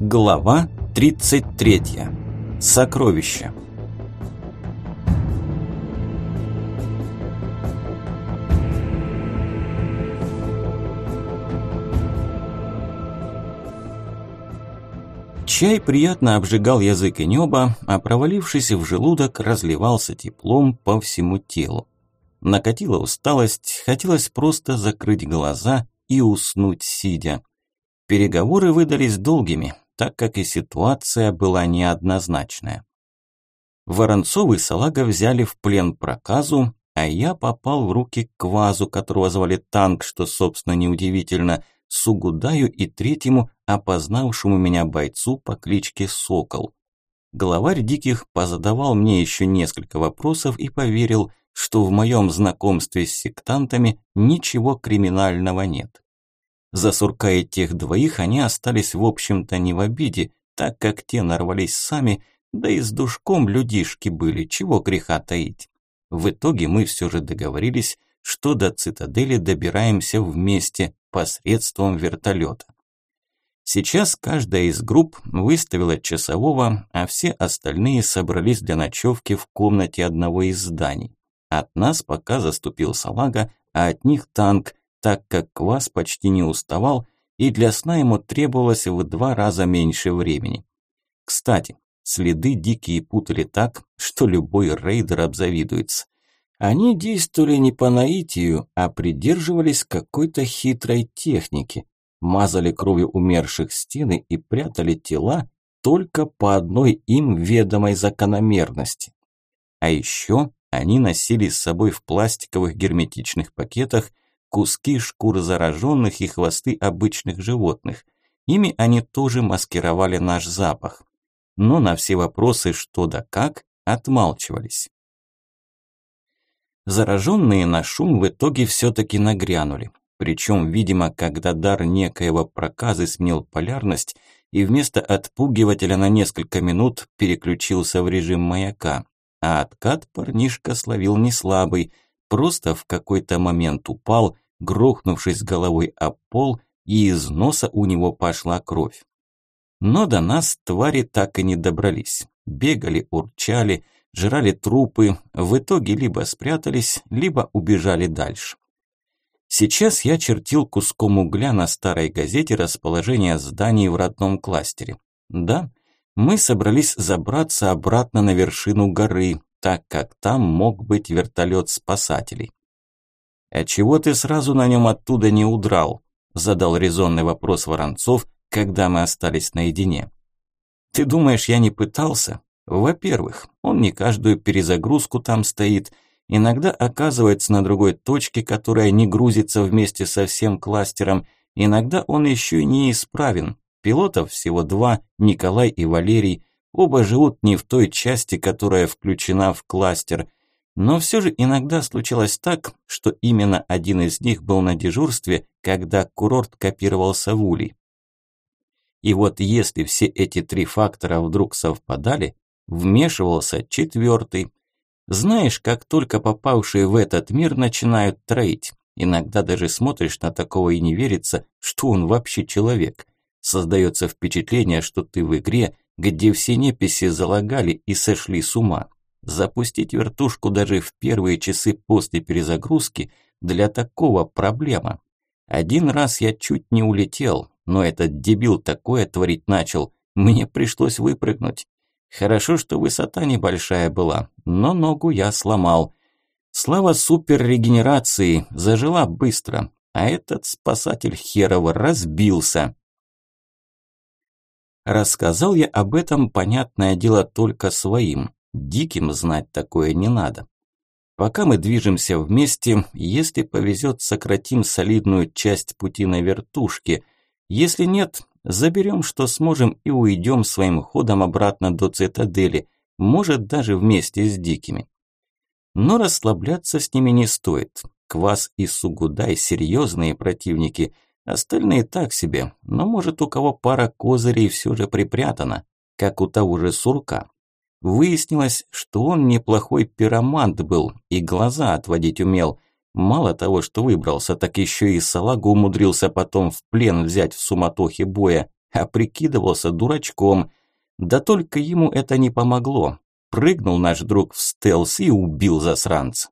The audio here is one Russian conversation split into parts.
Глава 33. Сокровища. Чай приятно обжигал язык и небо, а провалившись в желудок, разливался теплом по всему телу. Накатила усталость, хотелось просто закрыть глаза и уснуть сидя. Переговоры выдались долгими, так как и ситуация была неоднозначная. Воронцов и Салага взяли в плен проказу, а я попал в руки квазу, которого звали Танк, что, собственно, неудивительно – Сугудаю и третьему, опознавшему меня бойцу по кличке Сокол. Главарь Диких позадавал мне еще несколько вопросов и поверил, что в моем знакомстве с сектантами ничего криминального нет. За Сурка и тех двоих они остались в общем-то не в обиде, так как те нарвались сами, да и с душком людишки были, чего греха таить. В итоге мы все же договорились, что до цитадели добираемся вместе, посредством вертолета. Сейчас каждая из групп выставила часового, а все остальные собрались для ночевки в комнате одного из зданий. От нас пока заступил салага, а от них танк, так как квас почти не уставал, и для сна ему требовалось в два раза меньше времени. Кстати, следы дикие путали так, что любой рейдер обзавидуется. Они действовали не по наитию, а придерживались какой-то хитрой техники. Мазали кровью умерших стены и прятали тела только по одной им ведомой закономерности. А еще они носили с собой в пластиковых герметичных пакетах куски шкур зараженных и хвосты обычных животных. Ими они тоже маскировали наш запах. Но на все вопросы что да как отмалчивались. Зараженные на шум в итоге все-таки нагрянули. Причем, видимо, когда дар некоего проказы сменил полярность и вместо отпугивателя на несколько минут переключился в режим маяка. А откат парнишка словил не слабый, просто в какой-то момент упал, грохнувшись головой об пол, и из носа у него пошла кровь. Но до нас твари так и не добрались. Бегали, урчали, жрали трупы, в итоге либо спрятались, либо убежали дальше. Сейчас я чертил куском угля на старой газете расположение зданий в родном кластере. Да, мы собрались забраться обратно на вершину горы, так как там мог быть вертолет спасателей. «А чего ты сразу на нем оттуда не удрал?» задал резонный вопрос Воронцов, когда мы остались наедине. «Ты думаешь, я не пытался? Во-первых, он не каждую перезагрузку там стоит, иногда оказывается на другой точке, которая не грузится вместе со всем кластером, иногда он еще и неисправен. Пилотов всего два, Николай и Валерий, оба живут не в той части, которая включена в кластер. Но все же иногда случалось так, что именно один из них был на дежурстве, когда курорт копировался в Улей. И вот если все эти три фактора вдруг совпадали, Вмешивался четвертый. Знаешь, как только попавшие в этот мир начинают троить, иногда даже смотришь на такого и не верится, что он вообще человек. Создается впечатление, что ты в игре, где все неписи залагали и сошли с ума. Запустить вертушку даже в первые часы после перезагрузки для такого проблема. Один раз я чуть не улетел, но этот дебил такое творить начал, мне пришлось выпрыгнуть. Хорошо, что высота небольшая была, но ногу я сломал. Слава суперрегенерации, зажила быстро, а этот спасатель херова разбился. Рассказал я об этом, понятное дело, только своим. Диким знать такое не надо. Пока мы движемся вместе, если повезет, сократим солидную часть пути на вертушке. Если нет, Заберем, что сможем, и уйдем своим ходом обратно до цитадели, может, даже вместе с дикими. Но расслабляться с ними не стоит. Квас и Сугудай – серьезные противники, остальные так себе, но может у кого пара козырей все же припрятана, как у того же Сурка. Выяснилось, что он неплохой пиромант был и глаза отводить умел, Мало того, что выбрался, так еще и салагу умудрился потом в плен взять в суматохе боя. а прикидывался дурачком. Да только ему это не помогло. Прыгнул наш друг в стелс и убил засранца.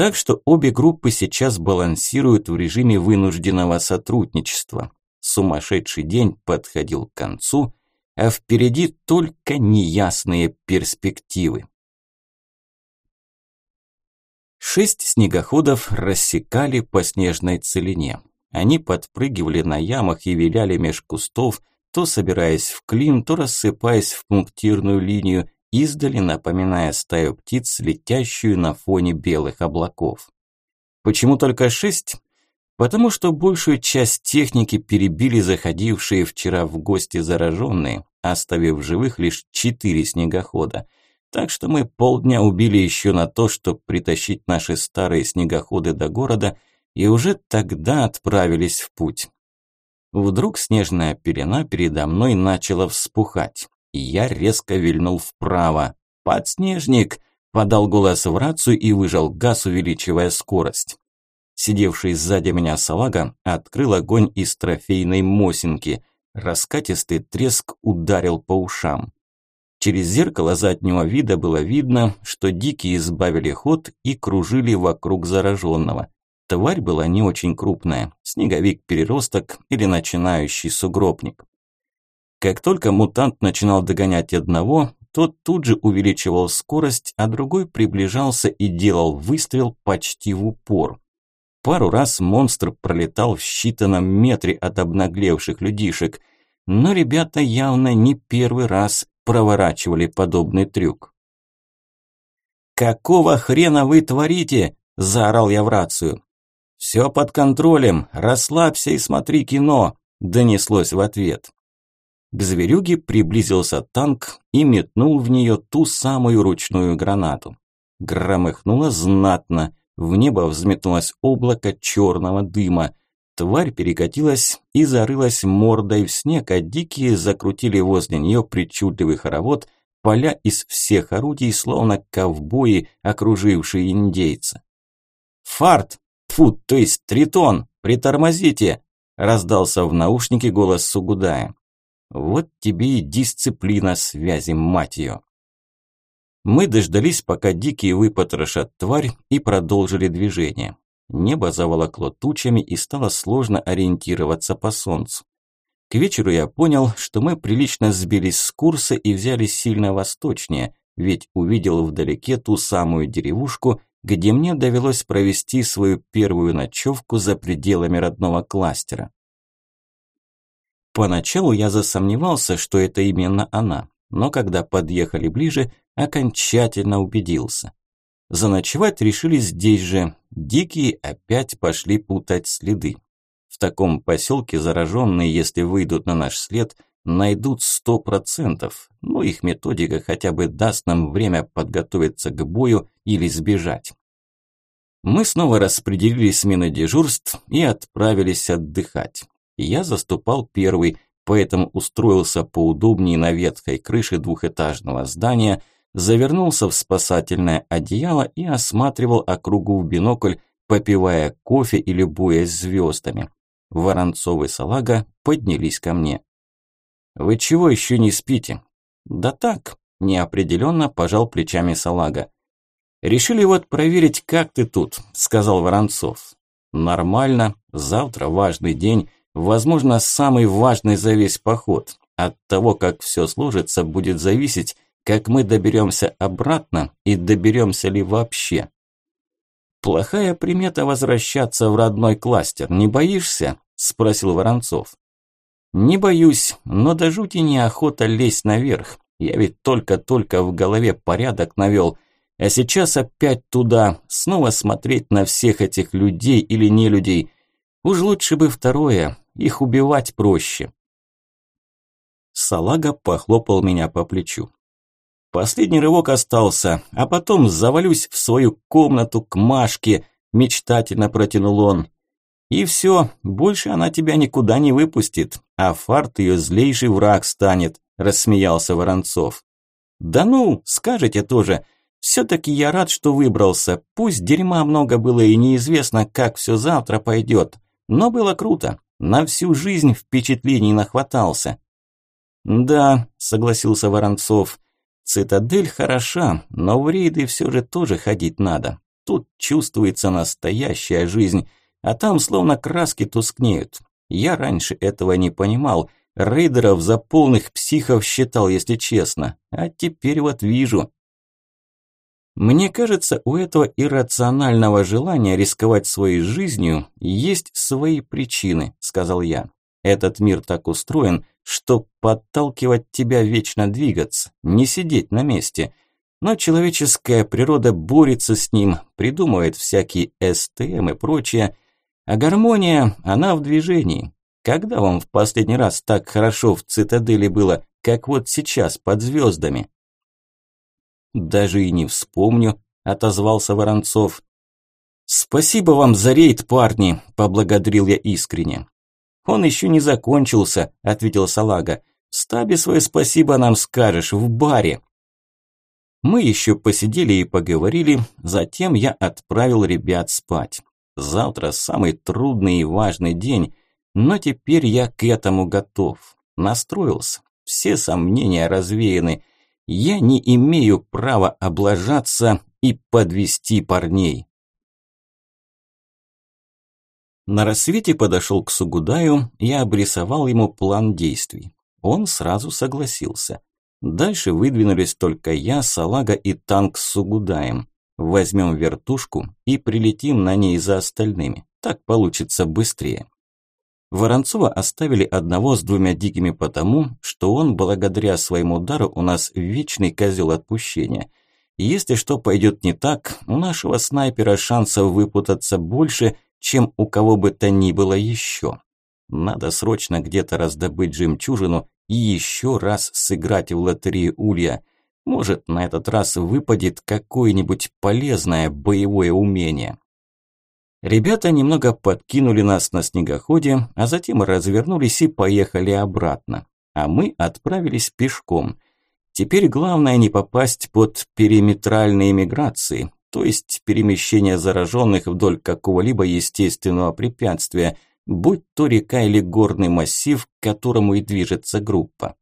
Так что обе группы сейчас балансируют в режиме вынужденного сотрудничества. Сумасшедший день подходил к концу, а впереди только неясные перспективы. Шесть снегоходов рассекали по снежной целине. Они подпрыгивали на ямах и виляли меж кустов, то собираясь в клин, то рассыпаясь в пунктирную линию, издали напоминая стаю птиц, летящую на фоне белых облаков. Почему только шесть? Потому что большую часть техники перебили заходившие вчера в гости зараженные, оставив живых лишь четыре снегохода. Так что мы полдня убили еще на то, чтобы притащить наши старые снегоходы до города, и уже тогда отправились в путь. Вдруг снежная пелена передо мной начала вспухать, я резко вильнул вправо. «Подснежник!» – подал голос в рацию и выжал газ, увеличивая скорость. Сидевший сзади меня салага открыл огонь из трофейной мосинки. Раскатистый треск ударил по ушам. Через зеркало заднего вида было видно, что дикие избавили ход и кружили вокруг зараженного. Тварь была не очень крупная, снеговик-переросток или начинающий сугробник. Как только мутант начинал догонять одного, тот тут же увеличивал скорость, а другой приближался и делал выстрел почти в упор. Пару раз монстр пролетал в считанном метре от обнаглевших людишек, но ребята явно не первый раз проворачивали подобный трюк. «Какого хрена вы творите?» – заорал я в рацию. «Все под контролем, расслабься и смотри кино», – донеслось в ответ. К зверюге приблизился танк и метнул в нее ту самую ручную гранату. Громыхнуло знатно – в небо взметнулось облако черного дыма. Тварь перекатилась и зарылась мордой в снег, а дикие закрутили возле нее причудливый хоровод, поля из всех орудий, словно ковбои, окружившие индейца. «Фарт! Тьфу, то есть тритон! Притормозите!» раздался в наушнике голос Сугудая. «Вот тебе и дисциплина связи, мать ее!» Мы дождались, пока дикие выпотрошат тварь и продолжили движение. Небо заволокло тучами и стало сложно ориентироваться по солнцу. К вечеру я понял, что мы прилично сбились с курса и взяли сильно восточнее, ведь увидел вдалеке ту самую деревушку, где мне довелось провести свою первую ночевку за пределами родного кластера. Поначалу я засомневался, что это именно она, но когда подъехали ближе, окончательно убедился. Заночевать решили здесь же. Дикие опять пошли путать следы. В таком поселке зараженные, если выйдут на наш след, найдут сто процентов. Но их методика хотя бы даст нам время подготовиться к бою или сбежать. Мы снова распределили смены дежурств и отправились отдыхать. Я заступал первый, поэтому устроился поудобнее на ветхой крыше двухэтажного здания – завернулся в спасательное одеяло и осматривал округу в бинокль, попивая кофе и любуясь звездами. Воронцов и Салага поднялись ко мне. «Вы чего еще не спите?» «Да так», – неопределенно пожал плечами Салага. «Решили вот проверить, как ты тут», – сказал Воронцов. «Нормально, завтра важный день, возможно, самый важный за весь поход. От того, как все сложится, будет зависеть, как мы доберемся обратно и доберемся ли вообще. Плохая примета возвращаться в родной кластер, не боишься? Спросил Воронцов. Не боюсь, но до жути неохота лезть наверх. Я ведь только-только в голове порядок навел, а сейчас опять туда, снова смотреть на всех этих людей или не людей. Уж лучше бы второе, их убивать проще. Салага похлопал меня по плечу. Последний рывок остался, а потом завалюсь в свою комнату к Машке, мечтательно протянул он. И все, больше она тебя никуда не выпустит, а фарт ее злейший враг станет, рассмеялся Воронцов. Да ну, скажете тоже. Все-таки я рад, что выбрался. Пусть дерьма много было и неизвестно, как все завтра пойдет. Но было круто. На всю жизнь впечатлений нахватался. Да, согласился Воронцов. Цитадель хороша, но в рейды все же тоже ходить надо. Тут чувствуется настоящая жизнь, а там словно краски тускнеют. Я раньше этого не понимал, рейдеров за полных психов считал, если честно, а теперь вот вижу. Мне кажется, у этого иррационального желания рисковать своей жизнью есть свои причины, сказал я. Этот мир так устроен, что подталкивать тебя вечно двигаться, не сидеть на месте. Но человеческая природа борется с ним, придумывает всякие СТМ и прочее. А гармония, она в движении. Когда вам в последний раз так хорошо в цитадели было, как вот сейчас под звездами? Даже и не вспомню, отозвался Воронцов. Спасибо вам за рейд, парни, поблагодарил я искренне. Он еще не закончился, ответил Салага. В стабе свое спасибо нам скажешь, в баре. Мы еще посидели и поговорили, затем я отправил ребят спать. Завтра самый трудный и важный день, но теперь я к этому готов. Настроился, все сомнения развеяны. Я не имею права облажаться и подвести парней. На рассвете подошел к Сугудаю и обрисовал ему план действий. Он сразу согласился. Дальше выдвинулись только я, Салага и танк с Сугудаем. Возьмем вертушку и прилетим на ней за остальными. Так получится быстрее. Воронцова оставили одного с двумя дикими потому, что он, благодаря своему удару, у нас вечный козел отпущения. Если что пойдет не так, у нашего снайпера шансов выпутаться больше, чем у кого бы то ни было еще. Надо срочно где-то раздобыть жемчужину и еще раз сыграть в лотерею Улья. Может, на этот раз выпадет какое-нибудь полезное боевое умение. Ребята немного подкинули нас на снегоходе, а затем развернулись и поехали обратно. А мы отправились пешком. Теперь главное не попасть под периметральные миграции, то есть перемещение зараженных вдоль какого-либо естественного препятствия, будь то река или горный массив, к которому и движется группа.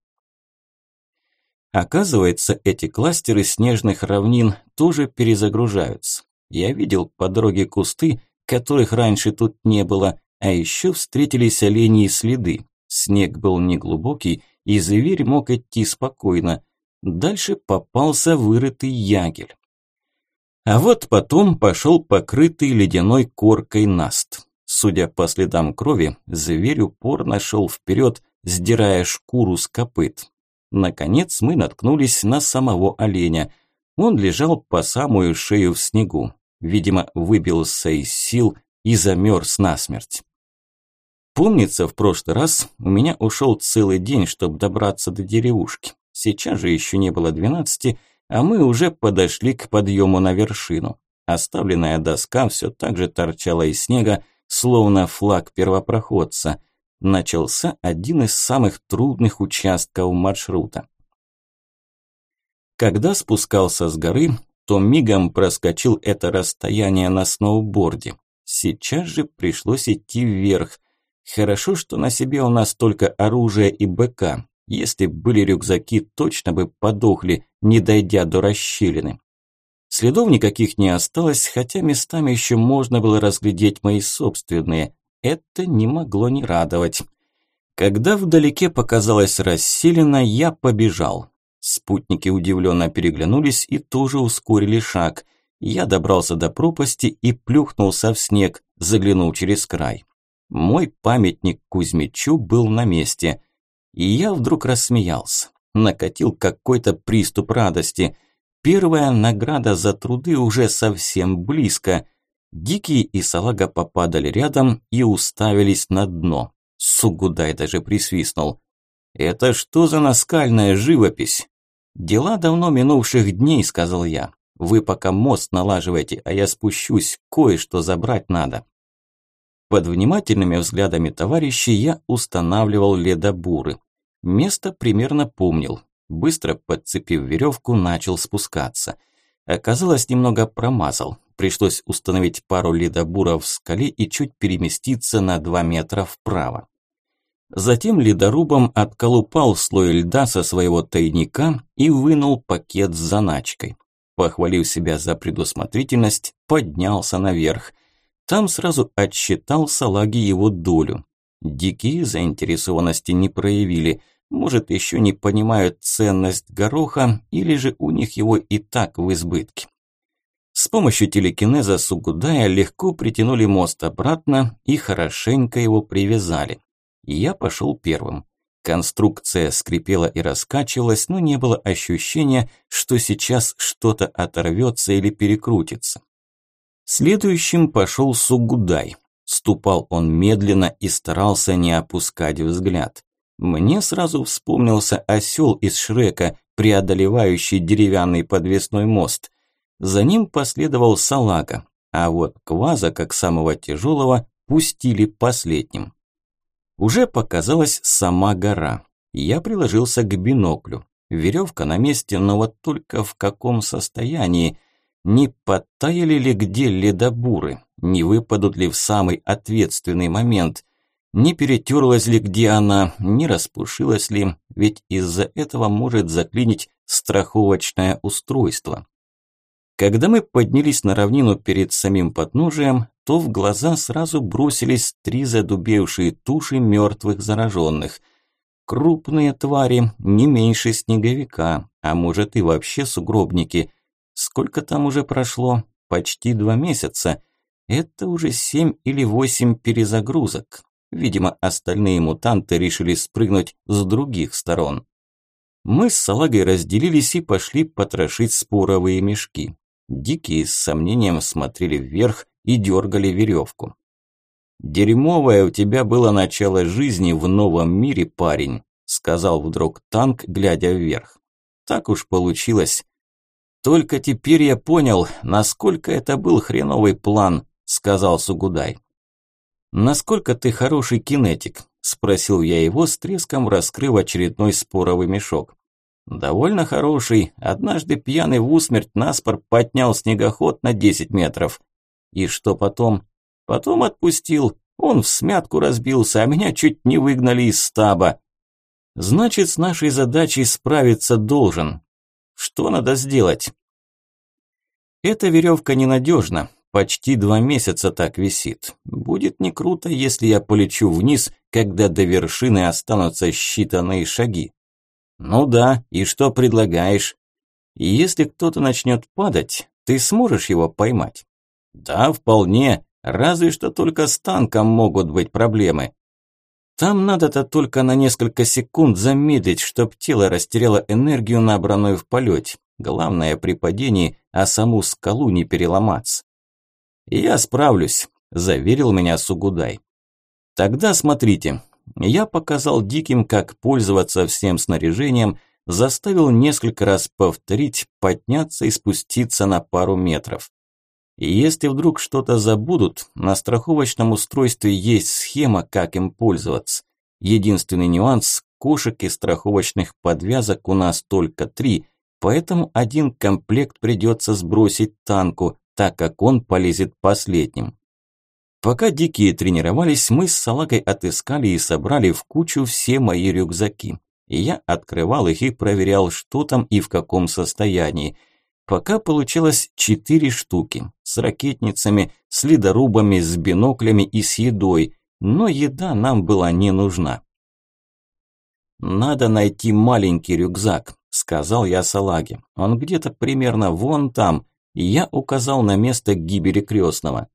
Оказывается, эти кластеры снежных равнин тоже перезагружаются. Я видел по дороге кусты, которых раньше тут не было, а еще встретились олени и следы. Снег был неглубокий, и зверь мог идти спокойно. Дальше попался вырытый ягель. А вот потом пошел покрытый ледяной коркой наст. Судя по следам крови, зверь упорно шел вперед, сдирая шкуру с копыт. Наконец мы наткнулись на самого оленя. Он лежал по самую шею в снегу видимо, выбился из сил и замерз насмерть. Помнится, в прошлый раз у меня ушел целый день, чтобы добраться до деревушки. Сейчас же еще не было двенадцати, а мы уже подошли к подъему на вершину. Оставленная доска все так же торчала из снега, словно флаг первопроходца. Начался один из самых трудных участков маршрута. Когда спускался с горы, то мигом проскочил это расстояние на сноуборде. Сейчас же пришлось идти вверх. Хорошо, что на себе у нас только оружие и БК. Если были рюкзаки, точно бы подохли, не дойдя до расщелины. Следов никаких не осталось, хотя местами еще можно было разглядеть мои собственные. Это не могло не радовать. Когда вдалеке показалась расселена, я побежал. Спутники удивленно переглянулись и тоже ускорили шаг. Я добрался до пропасти и плюхнулся в снег, заглянул через край. Мой памятник Кузьмичу был на месте. И я вдруг рассмеялся. Накатил какой-то приступ радости. Первая награда за труды уже совсем близко. Дикий и Салага попадали рядом и уставились на дно. Сугудай даже присвистнул. «Это что за наскальная живопись?» «Дела давно минувших дней», – сказал я. «Вы пока мост налаживайте, а я спущусь, кое-что забрать надо». Под внимательными взглядами товарищей я устанавливал ледобуры. Место примерно помнил. Быстро подцепив веревку, начал спускаться. Оказалось, немного промазал. пришлось установить пару ледобуров в скале и чуть переместиться на 2 метра вправо. Затем ледорубом отколупал слой льда со своего тайника и вынул пакет с заначкой. Похвалив себя за предусмотрительность, поднялся наверх. Там сразу отсчитал салаги его долю. Дикие заинтересованности не проявили, может, еще не понимают ценность гороха, или же у них его и так в избытке. С помощью телекинеза Сугудая легко притянули мост обратно и хорошенько его привязали. Я пошел первым. Конструкция скрипела и раскачивалась, но не было ощущения, что сейчас что-то оторвется или перекрутится. Следующим пошел Сугудай. Ступал он медленно и старался не опускать взгляд. Мне сразу вспомнился осел из Шрека, преодолевающий деревянный подвесной мост. За ним последовал Салага, а вот Кваза, как самого тяжелого, пустили последним. Уже показалась сама гора. Я приложился к биноклю. Веревка на месте, но вот только в каком состоянии? Не подтаяли ли где ледобуры? Не выпадут ли в самый ответственный момент? Не перетерлась ли где она? Не распушилась ли? Ведь из-за этого может заклинить страховочное устройство. Когда мы поднялись на равнину перед самим подножием, то в глаза сразу бросились три задубевшие туши мертвых зараженных. Крупные твари, не меньше снеговика, а может и вообще сугробники. Сколько там уже прошло? Почти два месяца. Это уже семь или восемь перезагрузок. Видимо, остальные мутанты решили спрыгнуть с других сторон. Мы с салагой разделились и пошли потрошить споровые мешки. Дикие с сомнением смотрели вверх и дергали веревку. «Дерьмовое у тебя было начало жизни в новом мире, парень», сказал вдруг танк, глядя вверх. «Так уж получилось. Только теперь я понял, насколько это был хреновый план», сказал Сугудай. «Насколько ты хороший кинетик?» – спросил я его с треском, раскрыв очередной споровый мешок. Довольно хороший. Однажды пьяный в усмерть наспор поднял снегоход на 10 метров. И что потом? Потом отпустил. Он в смятку разбился, а меня чуть не выгнали из стаба. Значит, с нашей задачей справиться должен. Что надо сделать? Эта веревка ненадежна. Почти два месяца так висит. Будет не круто, если я полечу вниз, когда до вершины останутся считанные шаги. Ну да, и что предлагаешь? Если кто-то начнет падать, ты сможешь его поймать? Да, вполне, разве что только с танком могут быть проблемы. Там надо-то только на несколько секунд замедлить, чтоб тело растеряло энергию, набранную в полете. Главное при падении, а саму скалу не переломаться. «Я справлюсь», – заверил меня Сугудай. «Тогда смотрите, я показал диким, как пользоваться всем снаряжением, заставил несколько раз повторить, подняться и спуститься на пару метров. Если вдруг что-то забудут, на страховочном устройстве есть схема, как им пользоваться. Единственный нюанс – кошек и страховочных подвязок у нас только три, поэтому один комплект придется сбросить танку, так как он полезет последним. Пока дикие тренировались, мы с салагой отыскали и собрали в кучу все мои рюкзаки. Я открывал их и проверял, что там и в каком состоянии. Пока получилось четыре штуки. С ракетницами, с ледорубами, с биноклями и с едой. Но еда нам была не нужна. «Надо найти маленький рюкзак», – сказал я салаге. «Он где-то примерно вон там». Я указал на место гибели крестного.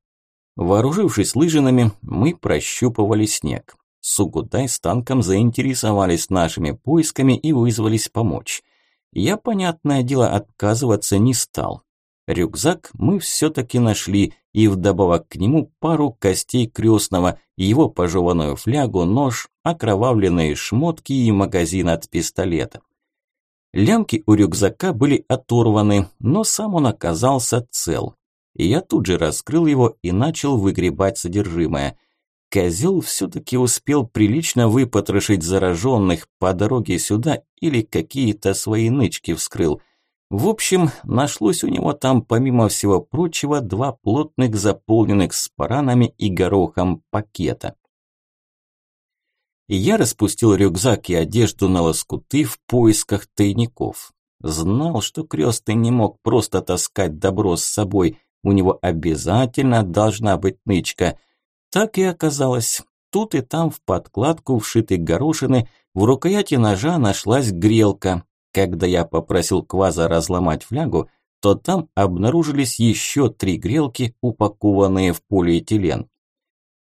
Вооружившись лыжинами, мы прощупывали снег. Сугудай с танком заинтересовались нашими поисками и вызвались помочь. Я, понятное дело, отказываться не стал. Рюкзак мы все-таки нашли, и вдобавок к нему пару костей крестного, его пожеванную флягу, нож, окровавленные шмотки и магазин от пистолета. Лямки у рюкзака были оторваны, но сам он оказался цел я тут же раскрыл его и начал выгребать содержимое. Козел все-таки успел прилично выпотрошить зараженных по дороге сюда или какие-то свои нычки вскрыл. В общем, нашлось у него там, помимо всего прочего, два плотных, заполненных спаранами и горохом пакета. Я распустил рюкзак и одежду на лоскуты в поисках тайников. Знал, что крестный не мог просто таскать добро с собой, у него обязательно должна быть нычка. Так и оказалось. Тут и там в подкладку вшиты горошины, в рукояти ножа нашлась грелка. Когда я попросил Кваза разломать флягу, то там обнаружились еще три грелки, упакованные в полиэтилен.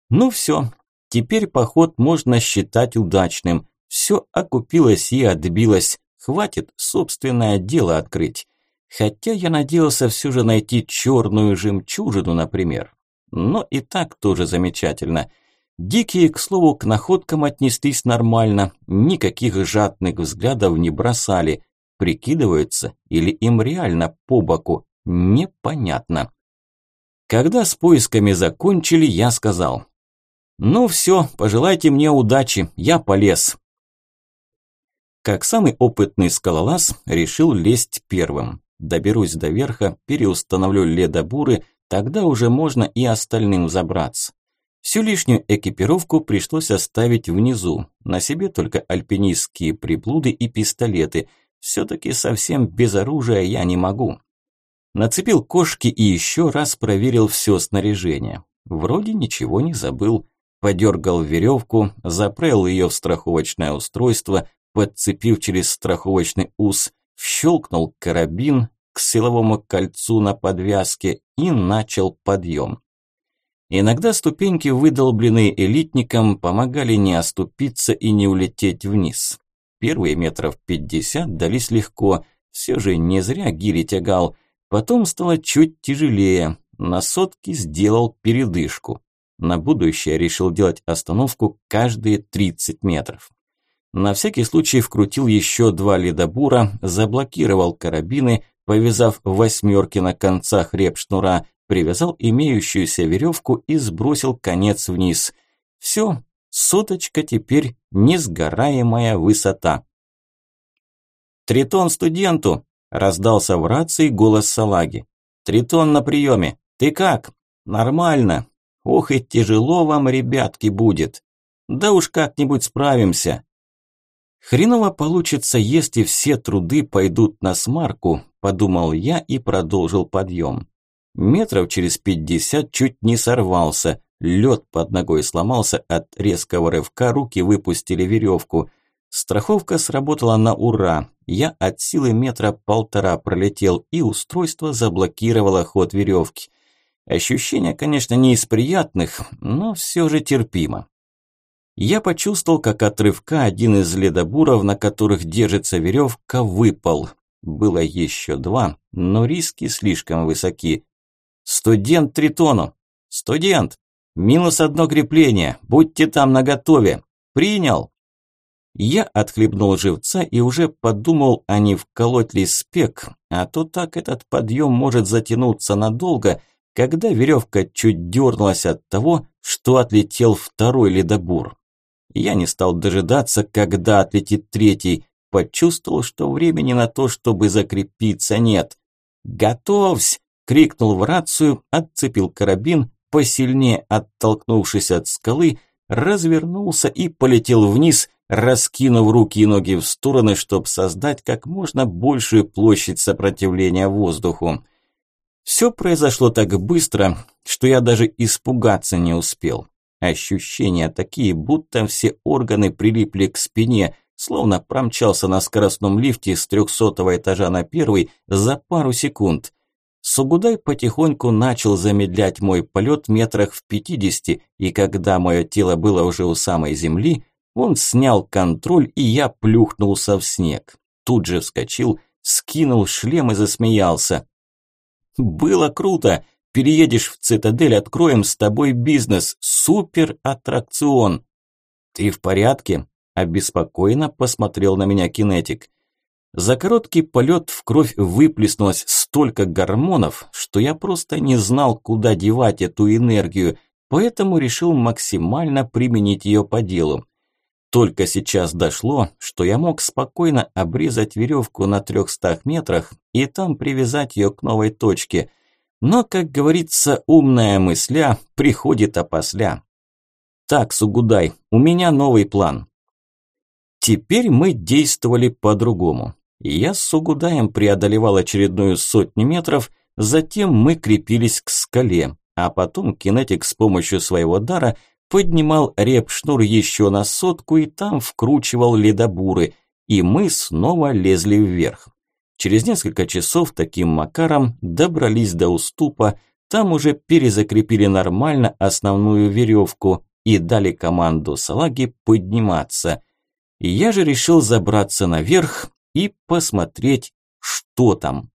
Ну все, теперь поход можно считать удачным. Все окупилось и отбилось. Хватит собственное дело открыть. Хотя я надеялся все же найти черную жемчужину, например. Но и так тоже замечательно. Дикие, к слову, к находкам отнеслись нормально, никаких жадных взглядов не бросали. Прикидываются или им реально по боку, непонятно. Когда с поисками закончили, я сказал. «Ну все, пожелайте мне удачи, я полез». Как самый опытный скалолаз, решил лезть первым. Доберусь до верха, переустановлю ледобуры, тогда уже можно и остальным забраться. Всю лишнюю экипировку пришлось оставить внизу, на себе только альпинистские приблуды и пистолеты. Все-таки совсем без оружия я не могу. Нацепил кошки и еще раз проверил все снаряжение. Вроде ничего не забыл. Подергал веревку, заправил ее в страховочное устройство, подцепив через страховочный ус – щелкнул карабин к силовому кольцу на подвязке и начал подъем. Иногда ступеньки, выдолбленные элитником, помогали не оступиться и не улететь вниз. Первые метров пятьдесят дались легко, все же не зря гири тягал. Потом стало чуть тяжелее, на сотки сделал передышку. На будущее решил делать остановку каждые 30 метров. На всякий случай вкрутил еще два ледобура, заблокировал карабины, повязав восьмерки на концах реп-шнура, привязал имеющуюся веревку и сбросил конец вниз. Все, соточка теперь несгораемая высота. «Тритон студенту!» – раздался в рации голос Салаги. «Тритон на приеме! Ты как?» «Нормально! Ох и тяжело вам, ребятки, будет! Да уж как-нибудь справимся!» Хреново получится, если все труды пойдут на смарку, подумал я и продолжил подъем. Метров через пятьдесят чуть не сорвался, лед под ногой сломался от резкого рывка, руки выпустили веревку. Страховка сработала на ура, я от силы метра полтора пролетел и устройство заблокировало ход веревки. Ощущения, конечно, не из приятных, но все же терпимо. Я почувствовал, как от рывка один из ледобуров, на которых держится веревка, выпал. Было еще два, но риски слишком высоки. «Студент Тритону! Студент! Минус одно крепление! Будьте там наготове! Принял!» Я отхлебнул живца и уже подумал, а не вколоть ли спек, а то так этот подъем может затянуться надолго, когда веревка чуть дернулась от того, что отлетел второй ледобур. Я не стал дожидаться, когда отлетит третий. Почувствовал, что времени на то, чтобы закрепиться, нет. «Готовься!» – крикнул в рацию, отцепил карабин, посильнее оттолкнувшись от скалы, развернулся и полетел вниз, раскинув руки и ноги в стороны, чтобы создать как можно большую площадь сопротивления воздуху. Все произошло так быстро, что я даже испугаться не успел. Ощущения такие, будто все органы прилипли к спине, словно промчался на скоростном лифте с трехсотого этажа на первый за пару секунд. Сугудай потихоньку начал замедлять мой полет метрах в пятидесяти, и когда мое тело было уже у самой земли, он снял контроль, и я плюхнулся в снег. Тут же вскочил, скинул шлем и засмеялся. «Было круто!» Переедешь в цитадель, откроем с тобой бизнес. Супер аттракцион. Ты в порядке? Обеспокоенно посмотрел на меня кинетик. За короткий полет в кровь выплеснулось столько гормонов, что я просто не знал, куда девать эту энергию, поэтому решил максимально применить ее по делу. Только сейчас дошло, что я мог спокойно обрезать веревку на 300 метрах и там привязать ее к новой точке. Но, как говорится, умная мысля приходит опосля. Так, Сугудай, у меня новый план. Теперь мы действовали по-другому. Я с Сугудаем преодолевал очередную сотню метров, затем мы крепились к скале, а потом кинетик с помощью своего дара поднимал реп-шнур еще на сотку и там вкручивал ледобуры, и мы снова лезли вверх. Через несколько часов таким макаром добрались до уступа, там уже перезакрепили нормально основную веревку и дали команду салаги подниматься. Я же решил забраться наверх и посмотреть, что там.